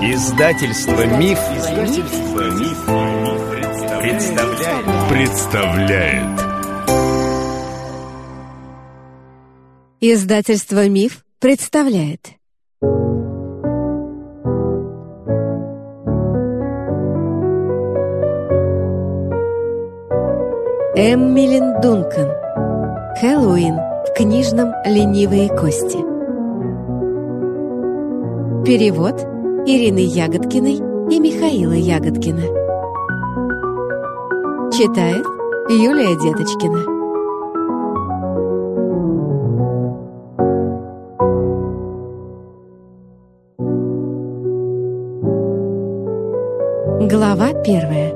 Издательство Миф, Издательство Миф, представляет. представляет. Издательство Миф представляет. Эммилин Дункан. Хэллоуин в книжном «Ленивые кости». Перевод Ирины Ягодкиной и Михаила Ягодкина. Читает Юлия Деточкина. Глава первая.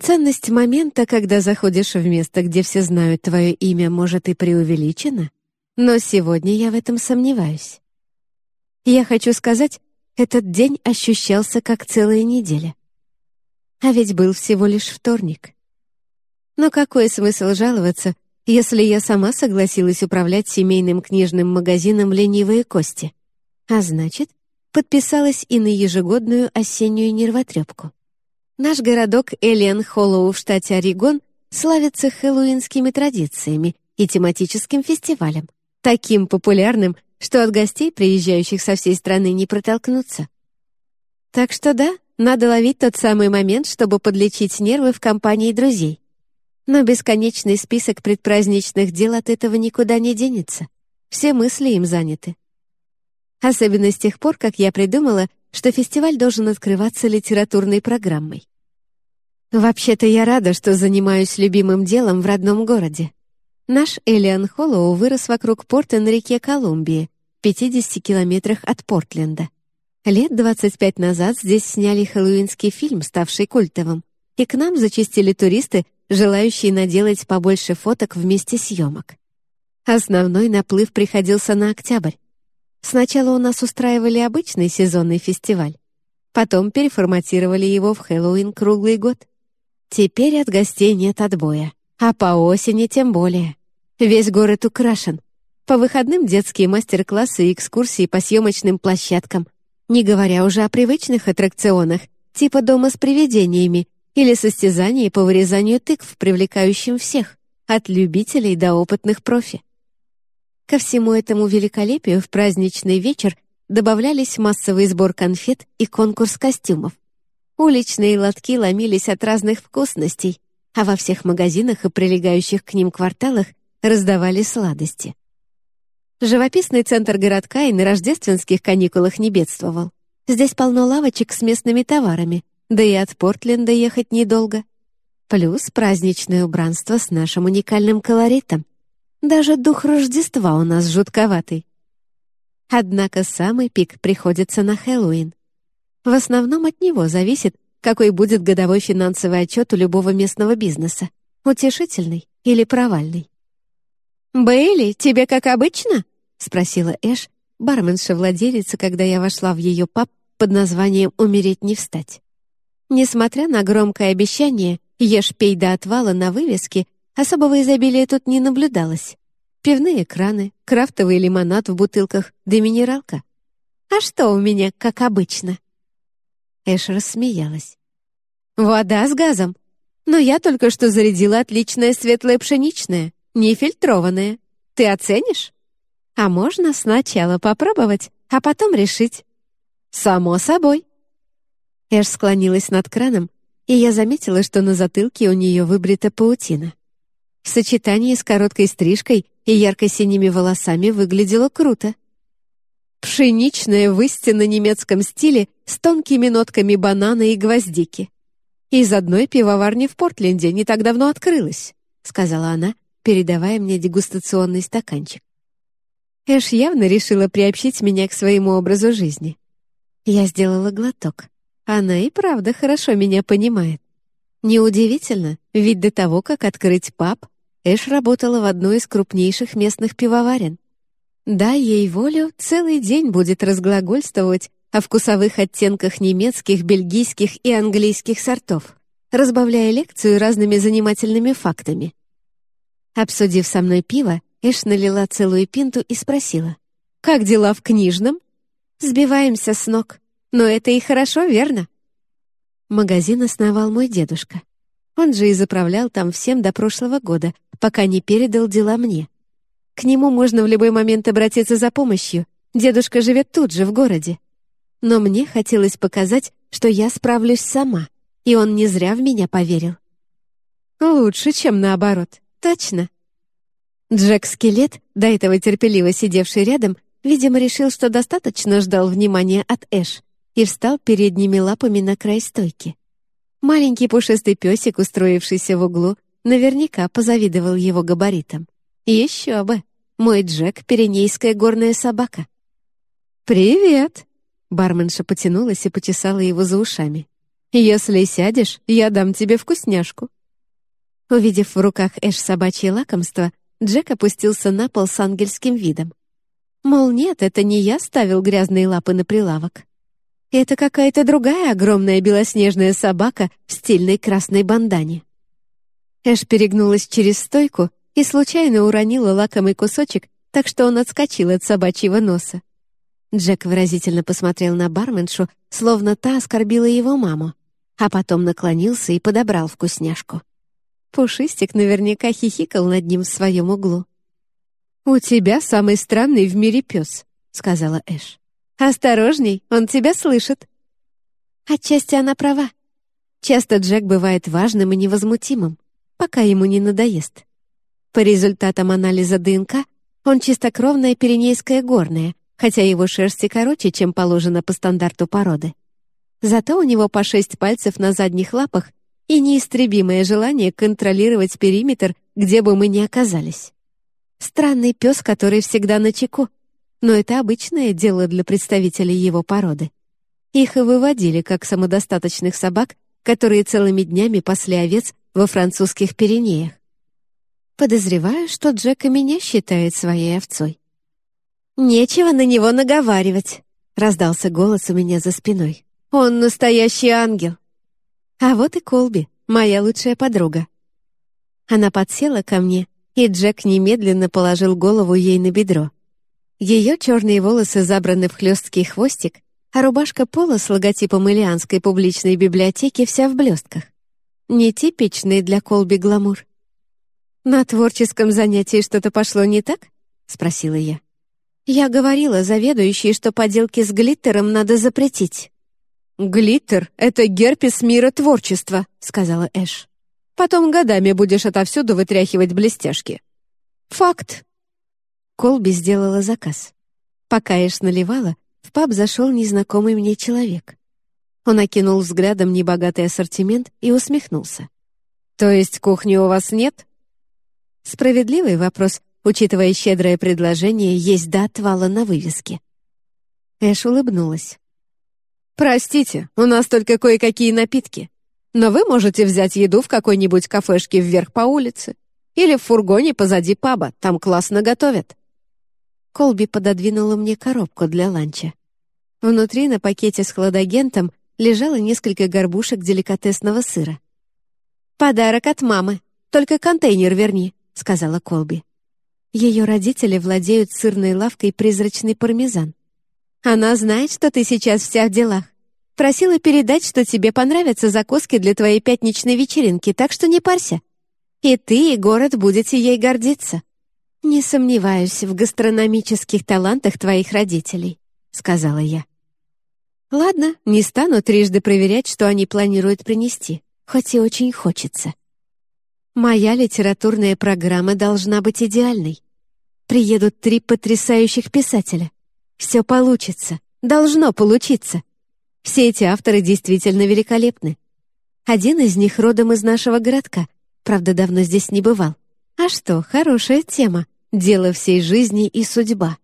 Ценность момента, когда заходишь в место, где все знают твое имя, может и преувеличена, но сегодня я в этом сомневаюсь. Я хочу сказать, этот день ощущался как целая неделя. А ведь был всего лишь вторник. Но какой смысл жаловаться, если я сама согласилась управлять семейным книжным магазином «Ленивые кости», а значит, подписалась и на ежегодную осеннюю нервотрепку. Наш городок Элиан Холлоу в штате Орегон славится хэллоуинскими традициями и тематическим фестивалем, таким популярным, что от гостей, приезжающих со всей страны, не протолкнуться. Так что да, надо ловить тот самый момент, чтобы подлечить нервы в компании друзей. Но бесконечный список предпраздничных дел от этого никуда не денется. Все мысли им заняты. Особенно с тех пор, как я придумала, что фестиваль должен открываться литературной программой. Вообще-то я рада, что занимаюсь любимым делом в родном городе. Наш Элиан Холлоу вырос вокруг порта на реке Колумбии, 50 километрах от Портленда. Лет 25 назад здесь сняли хэллоуинский фильм, ставший культовым, и к нам зачастили туристы, желающие наделать побольше фоток вместе съемок. Основной наплыв приходился на октябрь. Сначала у нас устраивали обычный сезонный фестиваль, потом переформатировали его в Хэллоуин круглый год. Теперь от гостей нет отбоя. А по осени тем более. Весь город украшен. По выходным детские мастер-классы и экскурсии по съемочным площадкам, не говоря уже о привычных аттракционах, типа дома с привидениями или состязаний по вырезанию тыкв, привлекающим всех, от любителей до опытных профи. Ко всему этому великолепию в праздничный вечер добавлялись массовый сбор конфет и конкурс костюмов. Уличные лотки ломились от разных вкусностей, а во всех магазинах и прилегающих к ним кварталах раздавали сладости. Живописный центр городка и на рождественских каникулах не бедствовал. Здесь полно лавочек с местными товарами, да и от Портленда ехать недолго. Плюс праздничное убранство с нашим уникальным колоритом. Даже дух Рождества у нас жутковатый. Однако самый пик приходится на Хэллоуин. В основном от него зависит, какой будет годовой финансовый отчет у любого местного бизнеса. Утешительный или провальный. «Бейли, тебе как обычно?» — спросила Эш, барменша-владелица, когда я вошла в ее паб под названием «Умереть не встать». Несмотря на громкое обещание «Ешь, пей до отвала» на вывеске, особого изобилия тут не наблюдалось. Пивные краны, крафтовый лимонад в бутылках, да минералка. «А что у меня, как обычно?» Эш рассмеялась. «Вода с газом. Но я только что зарядила отличное светлое пшеничное, нефильтрованное. Ты оценишь? А можно сначала попробовать, а потом решить». «Само собой». Эш склонилась над краном, и я заметила, что на затылке у нее выбрита паутина. В сочетании с короткой стрижкой и ярко-синими волосами выглядело круто. Пшеничное в истинно немецком стиле с тонкими нотками банана и гвоздики. «Из одной пивоварни в Портленде не так давно открылась», — сказала она, передавая мне дегустационный стаканчик. Эш явно решила приобщить меня к своему образу жизни. Я сделала глоток. Она и правда хорошо меня понимает. Неудивительно, ведь до того, как открыть паб, Эш работала в одной из крупнейших местных пивоварен. Дай ей волю, целый день будет разглагольствовать о вкусовых оттенках немецких, бельгийских и английских сортов, разбавляя лекцию разными занимательными фактами. Обсудив со мной пиво, Эш налила целую пинту и спросила, «Как дела в книжном?» Сбиваемся с ног. Но это и хорошо, верно? Магазин основал мой дедушка. Он же и заправлял там всем до прошлого года, пока не передал дела мне. К нему можно в любой момент обратиться за помощью. Дедушка живет тут же, в городе. Но мне хотелось показать, что я справлюсь сама, и он не зря в меня поверил. Лучше, чем наоборот, точно. Джек-скелет, до этого терпеливо сидевший рядом, видимо, решил, что достаточно ждал внимания от Эш и встал передними лапами на край стойки. Маленький пушистый песик, устроившийся в углу, наверняка позавидовал его габаритам. Еще бы! Мой Джек — пиренейская горная собака. «Привет!» — барменша потянулась и почесала его за ушами. «Если сядешь, я дам тебе вкусняшку». Увидев в руках Эш собачье лакомство, Джек опустился на пол с ангельским видом. Мол, нет, это не я ставил грязные лапы на прилавок. Это какая-то другая огромная белоснежная собака в стильной красной бандане. Эш перегнулась через стойку и случайно уронила лакомый кусочек, так что он отскочил от собачьего носа. Джек выразительно посмотрел на барменшу, словно та оскорбила его маму, а потом наклонился и подобрал вкусняшку. Пушистик наверняка хихикал над ним в своем углу. «У тебя самый странный в мире пес», — сказала Эш. «Осторожней, он тебя слышит». Отчасти она права. Часто Джек бывает важным и невозмутимым, пока ему не надоест. По результатам анализа ДНК он чистокровная пиренейская горная, хотя его шерсти короче, чем положено по стандарту породы. Зато у него по шесть пальцев на задних лапах и неистребимое желание контролировать периметр, где бы мы ни оказались. Странный пес, который всегда на чеку, но это обычное дело для представителей его породы. Их и выводили как самодостаточных собак, которые целыми днями пасли овец во французских Пиренеях. Подозреваю, что Джек и меня считает своей овцой. «Нечего на него наговаривать», — раздался голос у меня за спиной. «Он настоящий ангел». А вот и Колби, моя лучшая подруга. Она подсела ко мне, и Джек немедленно положил голову ей на бедро. Ее черные волосы забраны в хлесткий хвостик, а рубашка пола с логотипом Илианской публичной библиотеки вся в блестках. Нетипичный для Колби гламур. «На творческом занятии что-то пошло не так?» — спросила я. Я говорила заведующей, что поделки с глиттером надо запретить. «Глиттер — это герпес мира творчества», — сказала Эш. «Потом годами будешь отовсюду вытряхивать блестяшки». «Факт». Колби сделала заказ. Пока Эш наливала, в паб зашел незнакомый мне человек. Он окинул взглядом небогатый ассортимент и усмехнулся. «То есть кухни у вас нет?» Справедливый вопрос, учитывая щедрое предложение есть до отвала на вывеске. Эш улыбнулась. «Простите, у нас только кое-какие напитки. Но вы можете взять еду в какой-нибудь кафешке вверх по улице или в фургоне позади паба, там классно готовят». Колби пододвинула мне коробку для ланча. Внутри на пакете с хладагентом лежало несколько горбушек деликатесного сыра. «Подарок от мамы, только контейнер верни», — сказала Колби. Ее родители владеют сырной лавкой «Призрачный пармезан». Она знает, что ты сейчас вся в делах. Просила передать, что тебе понравятся закуски для твоей пятничной вечеринки, так что не парься. И ты, и город будете ей гордиться. Не сомневаюсь в гастрономических талантах твоих родителей, сказала я. Ладно, не стану трижды проверять, что они планируют принести, хоть и очень хочется. Моя литературная программа должна быть идеальной. Приедут три потрясающих писателя. Все получится. Должно получиться. Все эти авторы действительно великолепны. Один из них родом из нашего городка, правда, давно здесь не бывал. А что, хорошая тема. Дело всей жизни и судьба.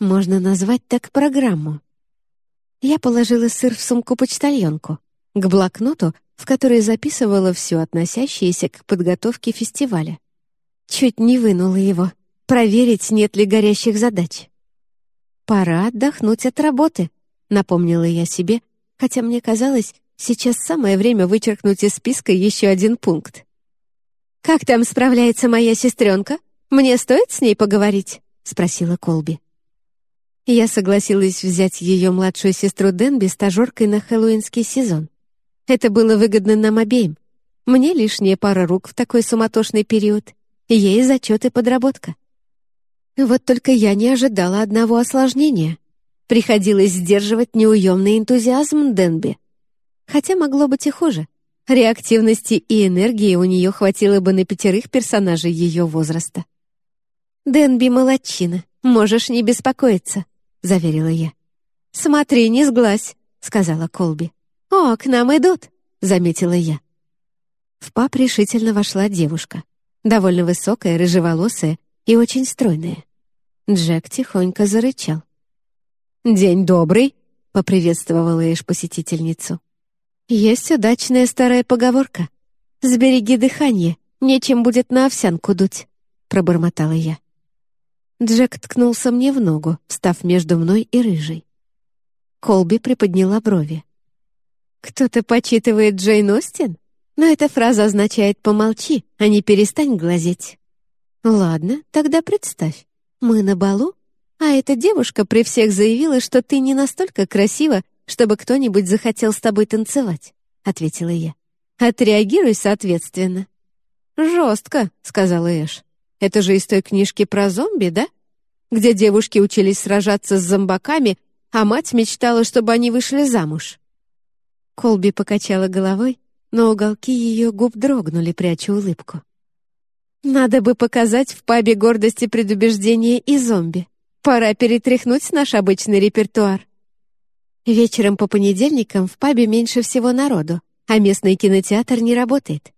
Можно назвать так программу. Я положила сыр в сумку-почтальонку, к блокноту, в который записывала все относящееся к подготовке фестиваля. Чуть не вынула его проверить, нет ли горящих задач. «Пора отдохнуть от работы», — напомнила я себе, хотя мне казалось, сейчас самое время вычеркнуть из списка еще один пункт. «Как там справляется моя сестренка? Мне стоит с ней поговорить?» — спросила Колби. Я согласилась взять ее младшую сестру Денби стажеркой на хэллоуинский сезон. Это было выгодно нам обеим. Мне лишняя пара рук в такой суматошный период, ей зачет и подработка. Вот только я не ожидала одного осложнения. Приходилось сдерживать неуемный энтузиазм Денби. Хотя могло быть и хуже. Реактивности и энергии у нее хватило бы на пятерых персонажей ее возраста. «Денби молодчина, можешь не беспокоиться», — заверила я. «Смотри, не сглазь», — сказала Колби. «О, к нам идут», — заметила я. В пап решительно вошла девушка, довольно высокая, рыжеволосая и очень стройная. Джек тихонько зарычал. «День добрый», — поприветствовала Эш посетительницу. «Есть удачная старая поговорка. Сбереги дыхание, нечем будет на овсянку дуть», — пробормотала я. Джек ткнулся мне в ногу, встав между мной и рыжей. Колби приподняла брови. «Кто-то почитывает Джейн Остин? Но эта фраза означает «помолчи», а не «перестань глазеть». Ладно, тогда представь. Мы на балу, а эта девушка при всех заявила, что ты не настолько красива, чтобы кто-нибудь захотел с тобой танцевать», — ответила я. «Отреагируй соответственно». «Жестко», — сказала Эш. Это же из той книжки про зомби, да? Где девушки учились сражаться с зомбаками, а мать мечтала, чтобы они вышли замуж. Колби покачала головой, но уголки ее губ дрогнули, пряча улыбку. «Надо бы показать в пабе гордости предубеждения и зомби. Пора перетряхнуть наш обычный репертуар». Вечером по понедельникам в пабе меньше всего народу, а местный кинотеатр не работает.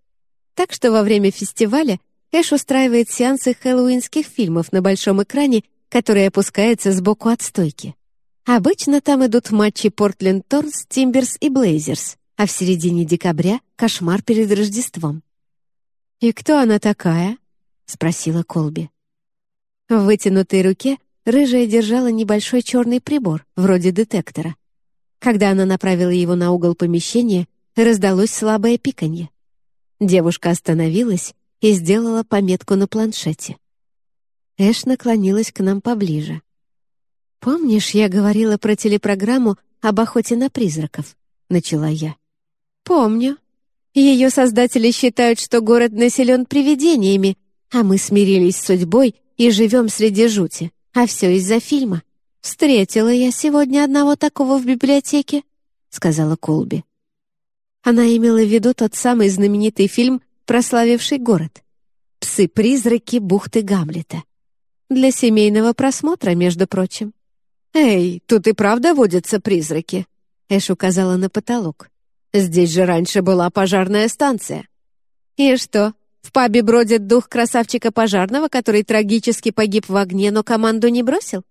Так что во время фестиваля Эш устраивает сеансы хэллоуинских фильмов на большом экране, который опускается сбоку от стойки. Обычно там идут матчи Портленд Торнс, Тимберс и Блейзерс, а в середине декабря — кошмар перед Рождеством. «И кто она такая?» — спросила Колби. В вытянутой руке рыжая держала небольшой черный прибор, вроде детектора. Когда она направила его на угол помещения, раздалось слабое пиканье. Девушка остановилась и сделала пометку на планшете. Эш наклонилась к нам поближе. «Помнишь, я говорила про телепрограмму об охоте на призраков?» — начала я. «Помню. Ее создатели считают, что город населен привидениями, а мы смирились с судьбой и живем среди жути. А все из-за фильма. Встретила я сегодня одного такого в библиотеке», — сказала Колби. Она имела в виду тот самый знаменитый фильм прославивший город. «Псы-призраки бухты Гамлета». Для семейного просмотра, между прочим. «Эй, тут и правда водятся призраки?» Эш указала на потолок. «Здесь же раньше была пожарная станция». «И что, в пабе бродит дух красавчика пожарного, который трагически погиб в огне, но команду не бросил?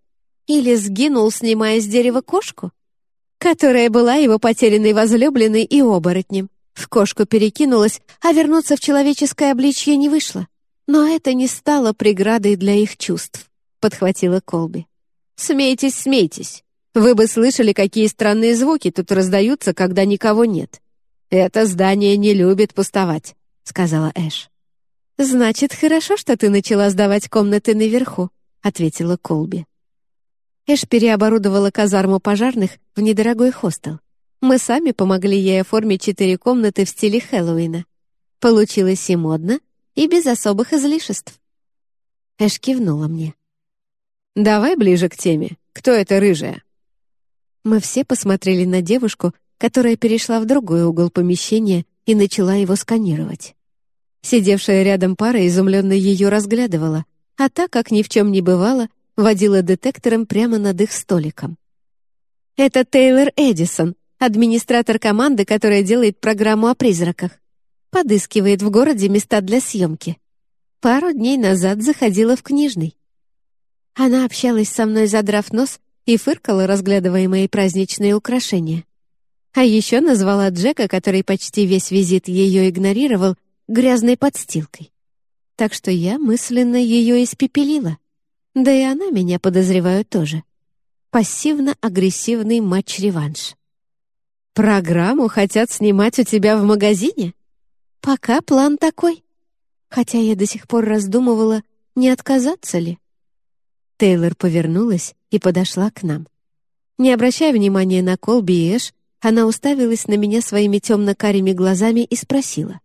Или сгинул, снимая с дерева кошку, которая была его потерянной возлюбленной и оборотнем? В кошку перекинулась, а вернуться в человеческое обличье не вышло. Но это не стало преградой для их чувств, — подхватила Колби. «Смейтесь, смейтесь. Вы бы слышали, какие странные звуки тут раздаются, когда никого нет. Это здание не любит пустовать», — сказала Эш. «Значит, хорошо, что ты начала сдавать комнаты наверху», — ответила Колби. Эш переоборудовала казарму пожарных в недорогой хостел. Мы сами помогли ей оформить четыре комнаты в стиле Хэллоуина. Получилось и модно, и без особых излишеств. Эш кивнула мне. «Давай ближе к теме. Кто эта рыжая?» Мы все посмотрели на девушку, которая перешла в другой угол помещения и начала его сканировать. Сидевшая рядом пара изумленно ее разглядывала, а та, как ни в чем не бывало, водила детектором прямо над их столиком. «Это Тейлор Эдисон», администратор команды, которая делает программу о призраках. Подыскивает в городе места для съемки. Пару дней назад заходила в книжный. Она общалась со мной, задрав нос, и фыркала, разглядывая мои праздничные украшения. А еще назвала Джека, который почти весь визит ее игнорировал, грязной подстилкой. Так что я мысленно ее испепелила. Да и она меня, подозреваю, тоже. Пассивно-агрессивный матч-реванш. Программу хотят снимать у тебя в магазине? Пока план такой. Хотя я до сих пор раздумывала, не отказаться ли. Тейлор повернулась и подошла к нам. Не обращая внимания на Колби и Эш, она уставилась на меня своими темно-карими глазами и спросила.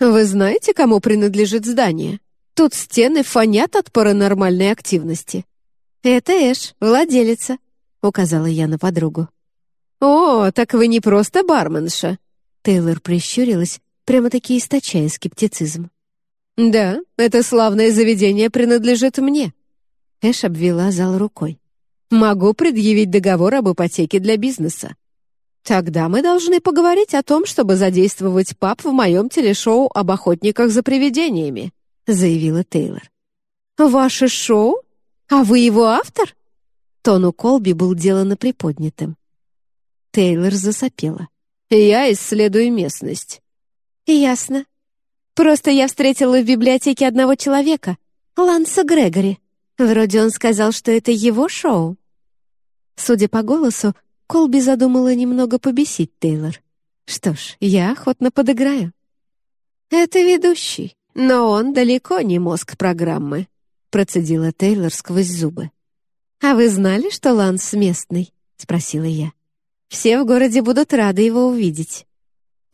«Вы знаете, кому принадлежит здание? Тут стены фонят от паранормальной активности». «Это Эш, владелица», — указала я на подругу. «О, так вы не просто барменша!» Тейлор прищурилась, прямо-таки источая скептицизм. «Да, это славное заведение принадлежит мне». Эш обвела зал рукой. «Могу предъявить договор об ипотеке для бизнеса. Тогда мы должны поговорить о том, чтобы задействовать пап в моем телешоу об охотниках за привидениями», заявила Тейлор. «Ваше шоу? А вы его автор?» Тон у Колби был делано приподнятым. Тейлор засопела. «Я исследую местность». «Ясно. Просто я встретила в библиотеке одного человека, Ланса Грегори. Вроде он сказал, что это его шоу». Судя по голосу, Колби задумала немного побесить Тейлор. Что ж, я охотно подыграю. «Это ведущий, но он далеко не мозг программы», процедила Тейлор сквозь зубы. «А вы знали, что Ланс местный?» — спросила я. «Все в городе будут рады его увидеть».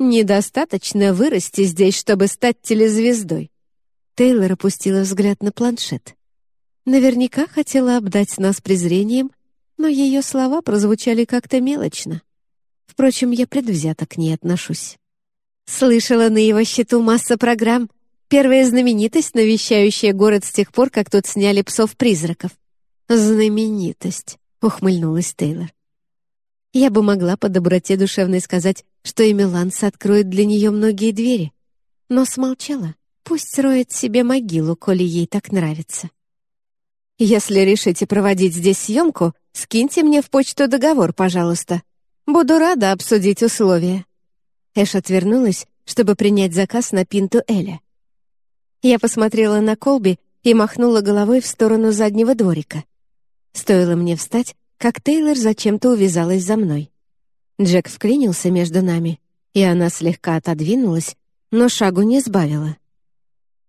«Недостаточно вырасти здесь, чтобы стать телезвездой». Тейлор опустила взгляд на планшет. Наверняка хотела обдать нас презрением, но ее слова прозвучали как-то мелочно. Впрочем, я предвзято к ней отношусь. Слышала на его счету масса программ. Первая знаменитость, навещающая город с тех пор, как тут сняли псов-призраков. «Знаменитость», — ухмыльнулась Тейлор. Я бы могла по доброте душевной сказать, что имя Ланса откроет для нее многие двери, но смолчала. Пусть роет себе могилу, коли ей так нравится. Если решите проводить здесь съемку, скиньте мне в почту договор, пожалуйста. Буду рада обсудить условия». Эш отвернулась, чтобы принять заказ на пинту Эля. Я посмотрела на Колби и махнула головой в сторону заднего дворика. Стоило мне встать, как Тейлор зачем-то увязалась за мной. Джек вклинился между нами, и она слегка отодвинулась, но шагу не сбавила.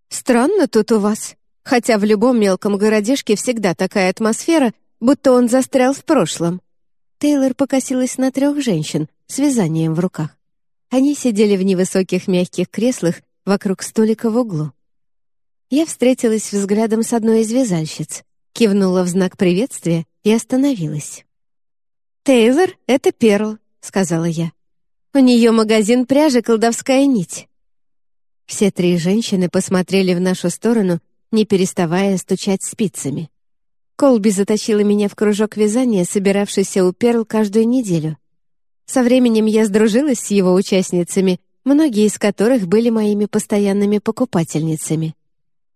«Странно тут у вас», хотя в любом мелком городишке всегда такая атмосфера, будто он застрял в прошлом. Тейлор покосилась на трех женщин с вязанием в руках. Они сидели в невысоких мягких креслах вокруг столика в углу. Я встретилась взглядом с одной из вязальщиц, кивнула в знак приветствия и остановилась. «Тейлор — это Перл», — сказала я. «У нее магазин пряжи «Колдовская нить». Все три женщины посмотрели в нашу сторону не переставая стучать спицами. Колби затащила меня в кружок вязания, собиравшийся у Перл каждую неделю. Со временем я сдружилась с его участницами, многие из которых были моими постоянными покупательницами.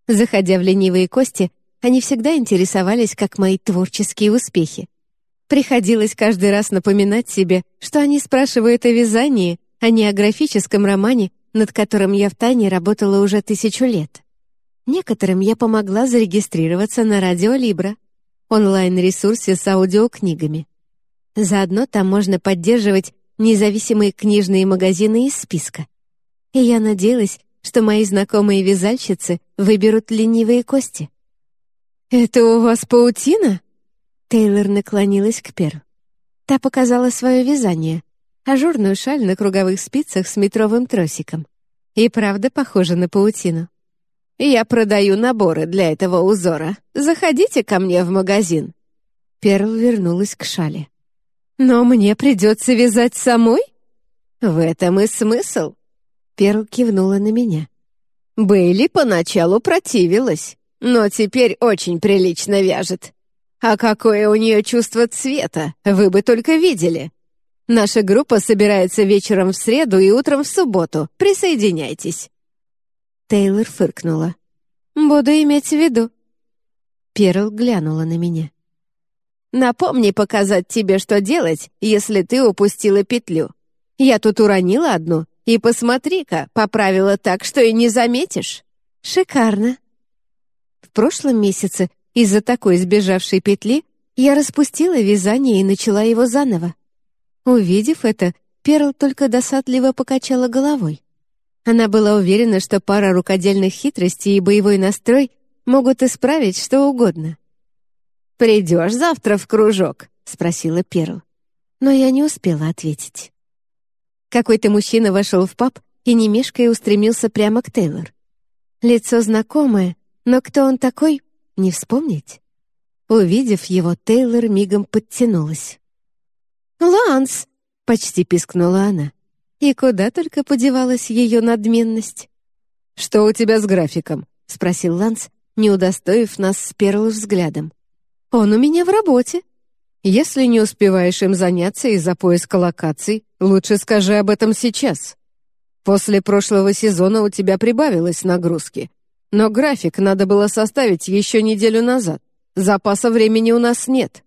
Заходя в ленивые кости, они всегда интересовались, как мои творческие успехи. Приходилось каждый раз напоминать себе, что они спрашивают о вязании, а не о графическом романе, над которым я втайне работала уже тысячу лет. Некоторым я помогла зарегистрироваться на Радио Либра, онлайн-ресурсе с аудиокнигами. Заодно там можно поддерживать независимые книжные магазины из списка. И я надеялась, что мои знакомые вязальщицы выберут ленивые кости. «Это у вас паутина?» Тейлор наклонилась к Перу. Та показала свое вязание, ажурную шаль на круговых спицах с метровым тросиком. И правда похожа на паутину. Я продаю наборы для этого узора. Заходите ко мне в магазин». Перл вернулась к шале. «Но мне придется вязать самой?» «В этом и смысл». Перл кивнула на меня. Бейли поначалу противилась, но теперь очень прилично вяжет. А какое у нее чувство цвета, вы бы только видели. Наша группа собирается вечером в среду и утром в субботу. Присоединяйтесь. Тейлор фыркнула. «Буду иметь в виду». Перл глянула на меня. «Напомни показать тебе, что делать, если ты упустила петлю. Я тут уронила одну, и посмотри-ка, поправила так, что и не заметишь. Шикарно». В прошлом месяце из-за такой сбежавшей петли я распустила вязание и начала его заново. Увидев это, Перл только досадливо покачала головой. Она была уверена, что пара рукодельных хитростей и боевой настрой могут исправить что угодно. «Придешь завтра в кружок?» — спросила Перл. Но я не успела ответить. Какой-то мужчина вошел в паб и, не устремился прямо к Тейлор. Лицо знакомое, но кто он такой, не вспомнить. Увидев его, Тейлор мигом подтянулась. «Ланс!» — почти пискнула она. И куда только подевалась ее надменность. «Что у тебя с графиком?» — спросил Ланс, не удостоив нас с Перл взглядом. «Он у меня в работе». «Если не успеваешь им заняться из-за поиска локаций, лучше скажи об этом сейчас. После прошлого сезона у тебя прибавилось нагрузки, но график надо было составить еще неделю назад. Запаса времени у нас нет.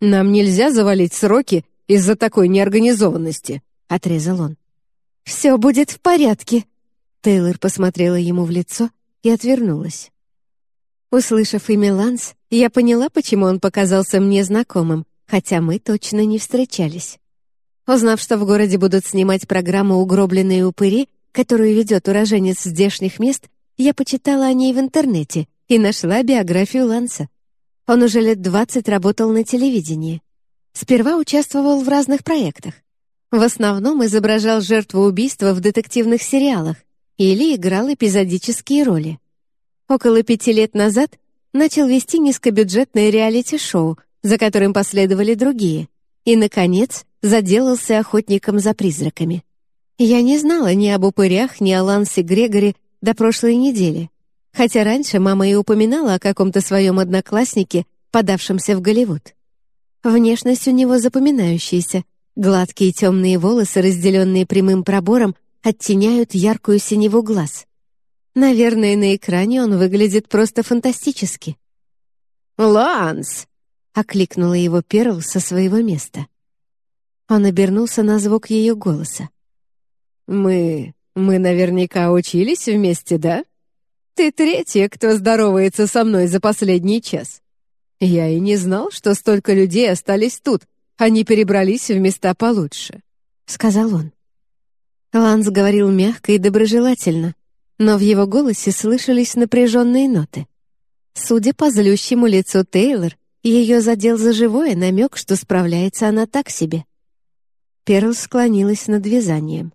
Нам нельзя завалить сроки из-за такой неорганизованности», — отрезал он. «Все будет в порядке», — Тейлор посмотрела ему в лицо и отвернулась. Услышав имя Ланс, я поняла, почему он показался мне знакомым, хотя мы точно не встречались. Узнав, что в городе будут снимать программу «Угробленные упыри», которую ведет уроженец здешних мест, я почитала о ней в интернете и нашла биографию Ланса. Он уже лет двадцать работал на телевидении. Сперва участвовал в разных проектах. В основном изображал жертву убийства в детективных сериалах или играл эпизодические роли. Около пяти лет назад начал вести низкобюджетное реалити-шоу, за которым последовали другие, и, наконец, заделался охотником за призраками. Я не знала ни об упырях, ни о Лансе Грегори до прошлой недели, хотя раньше мама и упоминала о каком-то своем однокласснике, подавшемся в Голливуд. Внешность у него запоминающаяся, гладкие темные волосы, разделенные прямым пробором, оттеняют яркую синеву глаз. Наверное, на экране он выглядит просто фантастически. «Ланс!» — окликнула его Перл со своего места. Он обернулся на звук ее голоса. «Мы... мы наверняка учились вместе, да?» Ты третья, кто здоровается со мной за последний час. Я и не знал, что столько людей остались тут. Они перебрались в места получше», — сказал он. Ланс говорил мягко и доброжелательно, но в его голосе слышались напряженные ноты. Судя по злющему лицу Тейлор, ее задел за живое намек, что справляется она так себе. Перл склонилась над вязанием.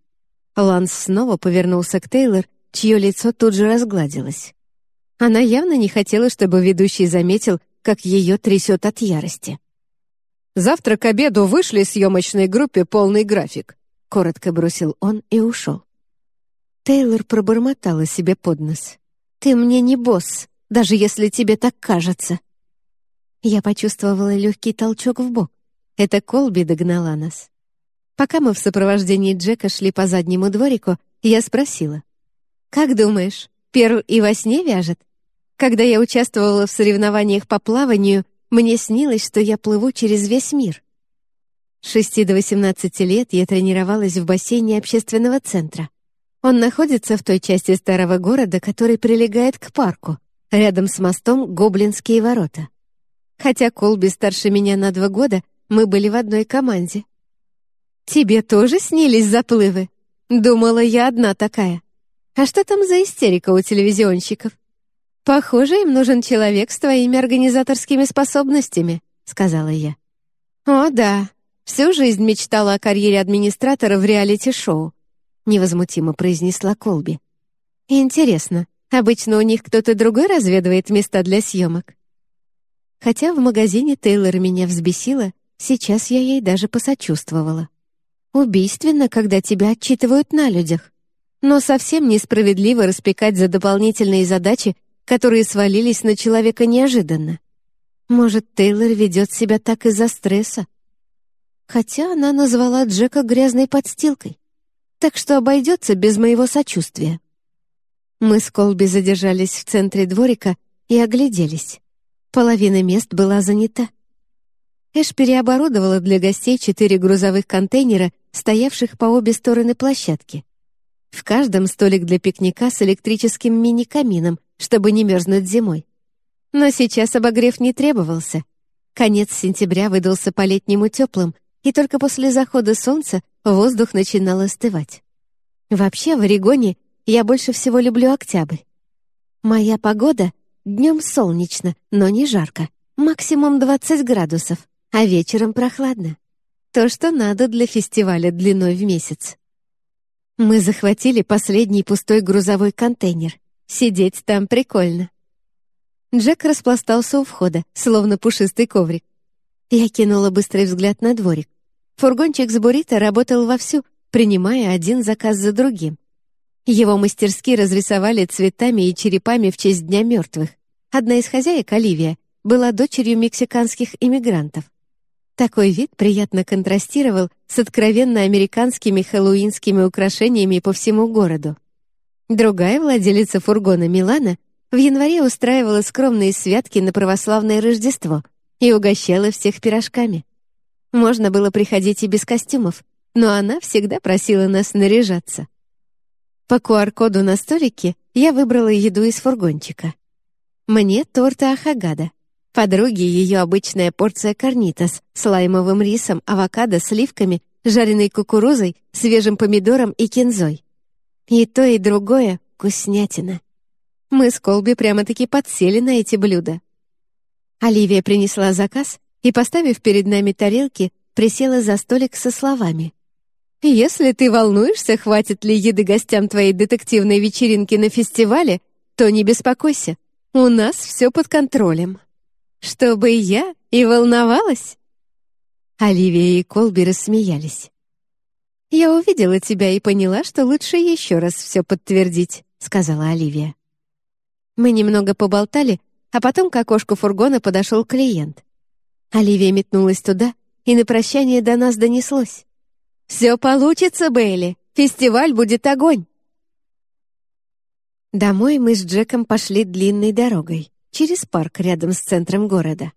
Ланс снова повернулся к Тейлор чье лицо тут же разгладилось. Она явно не хотела, чтобы ведущий заметил, как ее трясет от ярости. «Завтра к обеду вышли съемочной группе полный график», — коротко бросил он и ушел. Тейлор пробормотала себе под нос. «Ты мне не босс, даже если тебе так кажется». Я почувствовала легкий толчок в бок. Это Колби догнала нас. Пока мы в сопровождении Джека шли по заднему дворику, я спросила. «Как думаешь, Перл и во сне вяжет? Когда я участвовала в соревнованиях по плаванию, мне снилось, что я плыву через весь мир». С 6 до 18 лет я тренировалась в бассейне общественного центра. Он находится в той части старого города, который прилегает к парку, рядом с мостом Гоблинские ворота. Хотя Колби старше меня на два года, мы были в одной команде. «Тебе тоже снились заплывы?» Думала, я одна такая. А что там за истерика у телевизионщиков? Похоже, им нужен человек с твоими организаторскими способностями, сказала я. О, да. Всю жизнь мечтала о карьере администратора в реалити-шоу, невозмутимо произнесла Колби. Интересно, обычно у них кто-то другой разведывает места для съемок? Хотя в магазине Тейлор меня взбесила, сейчас я ей даже посочувствовала. Убийственно, когда тебя отчитывают на людях но совсем несправедливо распекать за дополнительные задачи, которые свалились на человека неожиданно. Может, Тейлор ведет себя так из-за стресса? Хотя она назвала Джека грязной подстилкой, так что обойдется без моего сочувствия. Мы с Колби задержались в центре дворика и огляделись. Половина мест была занята. Эш переоборудовала для гостей четыре грузовых контейнера, стоявших по обе стороны площадки. В каждом столик для пикника с электрическим мини-камином, чтобы не мерзнуть зимой. Но сейчас обогрев не требовался. Конец сентября выдался по-летнему теплым, и только после захода солнца воздух начинал остывать. Вообще, в Орегоне я больше всего люблю октябрь. Моя погода — днем солнечно, но не жарко, Максимум 20 градусов, а вечером прохладно. То, что надо для фестиваля длиной в месяц. Мы захватили последний пустой грузовой контейнер. Сидеть там прикольно. Джек распластался у входа, словно пушистый коврик. Я кинула быстрый взгляд на дворик. Фургончик с буррито работал вовсю, принимая один заказ за другим. Его мастерски разрисовали цветами и черепами в честь Дня мертвых. Одна из хозяек, Оливия, была дочерью мексиканских иммигрантов. Такой вид приятно контрастировал с откровенно американскими хэллоуинскими украшениями по всему городу. Другая владелица фургона Милана в январе устраивала скромные святки на православное Рождество и угощала всех пирожками. Можно было приходить и без костюмов, но она всегда просила нас наряжаться. По QR-коду на столике я выбрала еду из фургончика. Мне торта Ахагада. Подруге ее обычная порция карнитас с лаймовым рисом, авокадо, сливками, жареной кукурузой, свежим помидором и кинзой. И то, и другое — вкуснятина. Мы с Колби прямо-таки подсели на эти блюда. Оливия принесла заказ и, поставив перед нами тарелки, присела за столик со словами. «Если ты волнуешься, хватит ли еды гостям твоей детективной вечеринки на фестивале, то не беспокойся, у нас все под контролем». Чтобы я и волновалась?» Оливия и Колби рассмеялись. «Я увидела тебя и поняла, что лучше еще раз все подтвердить», — сказала Оливия. Мы немного поболтали, а потом к окошку фургона подошел клиент. Оливия метнулась туда, и на прощание до нас донеслось. «Все получится, Бейли! Фестиваль будет огонь!» Домой мы с Джеком пошли длинной дорогой через парк рядом с центром города.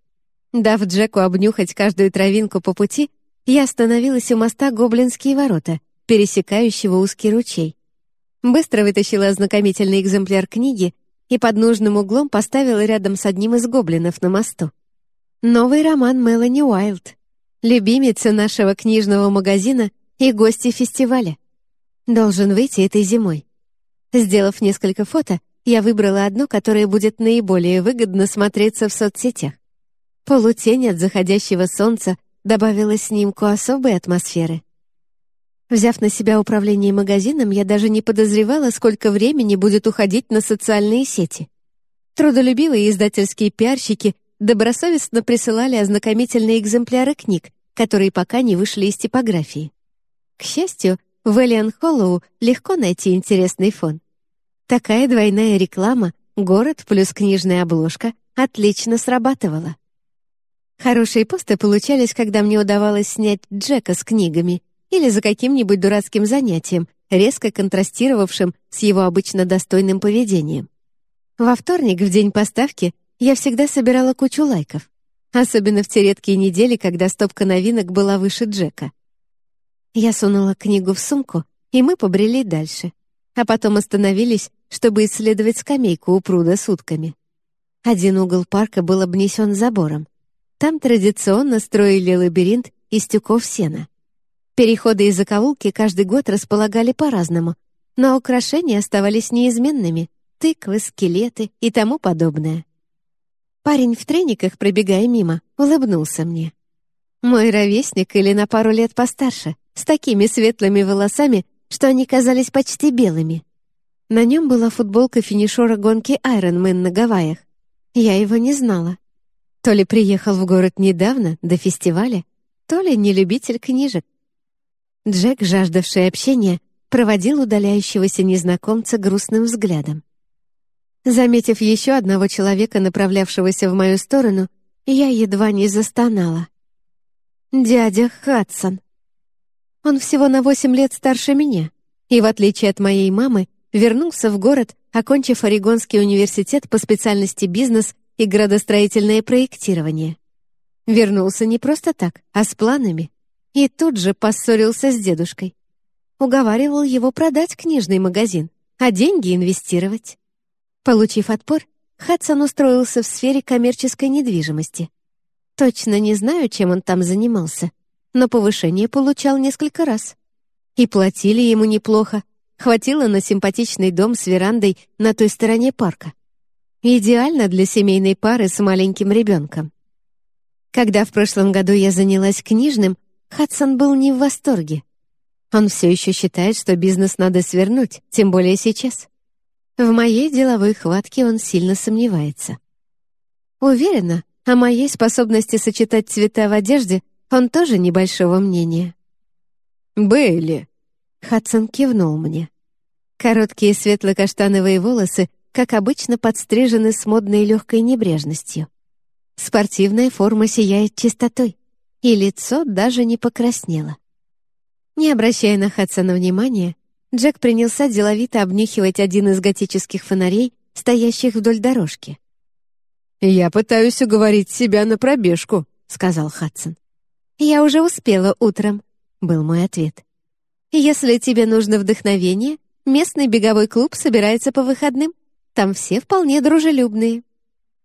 Дав Джеку обнюхать каждую травинку по пути, я остановилась у моста Гоблинские ворота, пересекающего узкий ручей. Быстро вытащила ознакомительный экземпляр книги и под нужным углом поставила рядом с одним из гоблинов на мосту. Новый роман Мелани Уайлд, любимица нашего книжного магазина и гости фестиваля. Должен выйти этой зимой. Сделав несколько фото, я выбрала одно, которое будет наиболее выгодно смотреться в соцсетях. Полутень от заходящего солнца добавила снимку особой атмосферы. Взяв на себя управление магазином, я даже не подозревала, сколько времени будет уходить на социальные сети. Трудолюбивые издательские пиарщики добросовестно присылали ознакомительные экземпляры книг, которые пока не вышли из типографии. К счастью, в Элиан Холлоу легко найти интересный фон. Такая двойная реклама, город плюс книжная обложка, отлично срабатывала. Хорошие посты получались, когда мне удавалось снять Джека с книгами или за каким-нибудь дурацким занятием, резко контрастировавшим с его обычно достойным поведением. Во вторник, в день поставки, я всегда собирала кучу лайков, особенно в те редкие недели, когда стопка новинок была выше Джека. Я сунула книгу в сумку, и мы побрели дальше — а потом остановились, чтобы исследовать скамейку у пруда с утками. Один угол парка был обнесен забором. Там традиционно строили лабиринт из тюков сена. Переходы и закоулки каждый год располагали по-разному, но украшения оставались неизменными — тыквы, скелеты и тому подобное. Парень в трениках, пробегая мимо, улыбнулся мне. Мой ровесник или на пару лет постарше, с такими светлыми волосами, что они казались почти белыми. На нем была футболка финишера гонки Ironman на Гавайях. Я его не знала. То ли приехал в город недавно, до фестиваля, то ли не любитель книжек. Джек, жаждавший общения, проводил удаляющегося незнакомца грустным взглядом. Заметив еще одного человека, направлявшегося в мою сторону, я едва не застонала. «Дядя Хадсон!» Он всего на восемь лет старше меня, и, в отличие от моей мамы, вернулся в город, окончив Орегонский университет по специальности бизнес и градостроительное проектирование. Вернулся не просто так, а с планами. И тут же поссорился с дедушкой. Уговаривал его продать книжный магазин, а деньги инвестировать. Получив отпор, Хадсон устроился в сфере коммерческой недвижимости. Точно не знаю, чем он там занимался — но повышение получал несколько раз. И платили ему неплохо, хватило на симпатичный дом с верандой на той стороне парка. Идеально для семейной пары с маленьким ребенком. Когда в прошлом году я занялась книжным, Хадсон был не в восторге. Он все еще считает, что бизнес надо свернуть, тем более сейчас. В моей деловой хватке он сильно сомневается. Уверена, о моей способности сочетать цвета в одежде он тоже небольшого мнения. «Бейли!» — Хадсон кивнул мне. Короткие светло-каштановые волосы, как обычно, подстрижены с модной легкой небрежностью. Спортивная форма сияет чистотой, и лицо даже не покраснело. Не обращая на Хадсона внимания, Джек принялся деловито обнюхивать один из готических фонарей, стоящих вдоль дорожки. «Я пытаюсь уговорить себя на пробежку», — сказал Хадсон. «Я уже успела утром», — был мой ответ. «Если тебе нужно вдохновение, местный беговой клуб собирается по выходным. Там все вполне дружелюбные».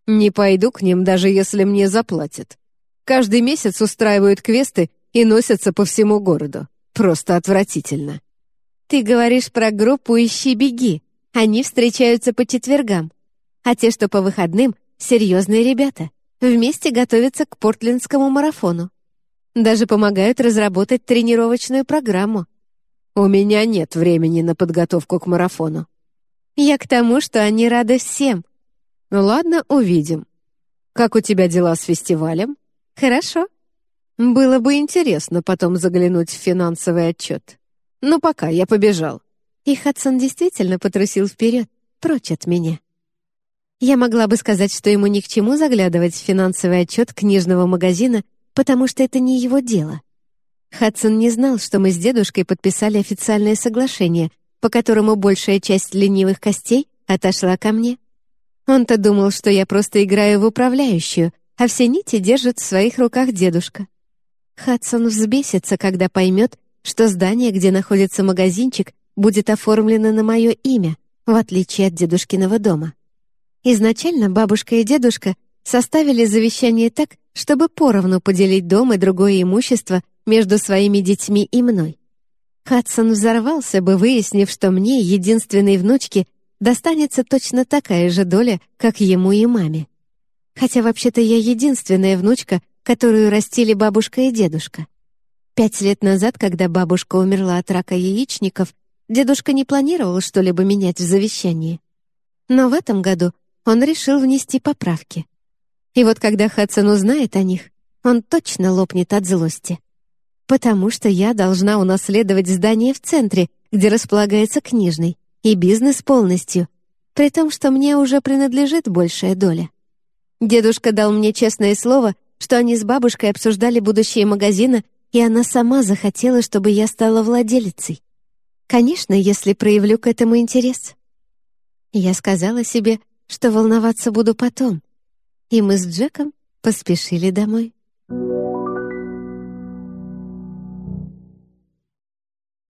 «Не пойду к ним, даже если мне заплатят. Каждый месяц устраивают квесты и носятся по всему городу. Просто отвратительно». «Ты говоришь про группу «Ищи, беги». Они встречаются по четвергам. А те, что по выходным, серьезные ребята. Вместе готовятся к портлендскому марафону. Даже помогают разработать тренировочную программу. У меня нет времени на подготовку к марафону. Я к тому, что они рады всем. Ну ладно, увидим. Как у тебя дела с фестивалем? Хорошо. Было бы интересно потом заглянуть в финансовый отчет. Ну пока, я побежал. И Хадсон действительно потрусил вперед, прочь от меня. Я могла бы сказать, что ему ни к чему заглядывать в финансовый отчет книжного магазина, потому что это не его дело. Хадсон не знал, что мы с дедушкой подписали официальное соглашение, по которому большая часть ленивых костей отошла ко мне. Он-то думал, что я просто играю в управляющую, а все нити держит в своих руках дедушка. Хадсон взбесится, когда поймет, что здание, где находится магазинчик, будет оформлено на мое имя, в отличие от дедушкиного дома. Изначально бабушка и дедушка составили завещание так, чтобы поровну поделить дом и другое имущество между своими детьми и мной. Хадсон взорвался бы, выяснив, что мне, единственной внучке, достанется точно такая же доля, как ему и маме. Хотя вообще-то я единственная внучка, которую растили бабушка и дедушка. Пять лет назад, когда бабушка умерла от рака яичников, дедушка не планировал что-либо менять в завещании. Но в этом году он решил внести поправки. И вот когда Хадсон узнает о них, он точно лопнет от злости. Потому что я должна унаследовать здание в центре, где располагается книжный, и бизнес полностью, при том, что мне уже принадлежит большая доля. Дедушка дал мне честное слово, что они с бабушкой обсуждали будущее магазина, и она сама захотела, чтобы я стала владелицей. Конечно, если проявлю к этому интерес. Я сказала себе, что волноваться буду потом. И мы с Джеком поспешили домой.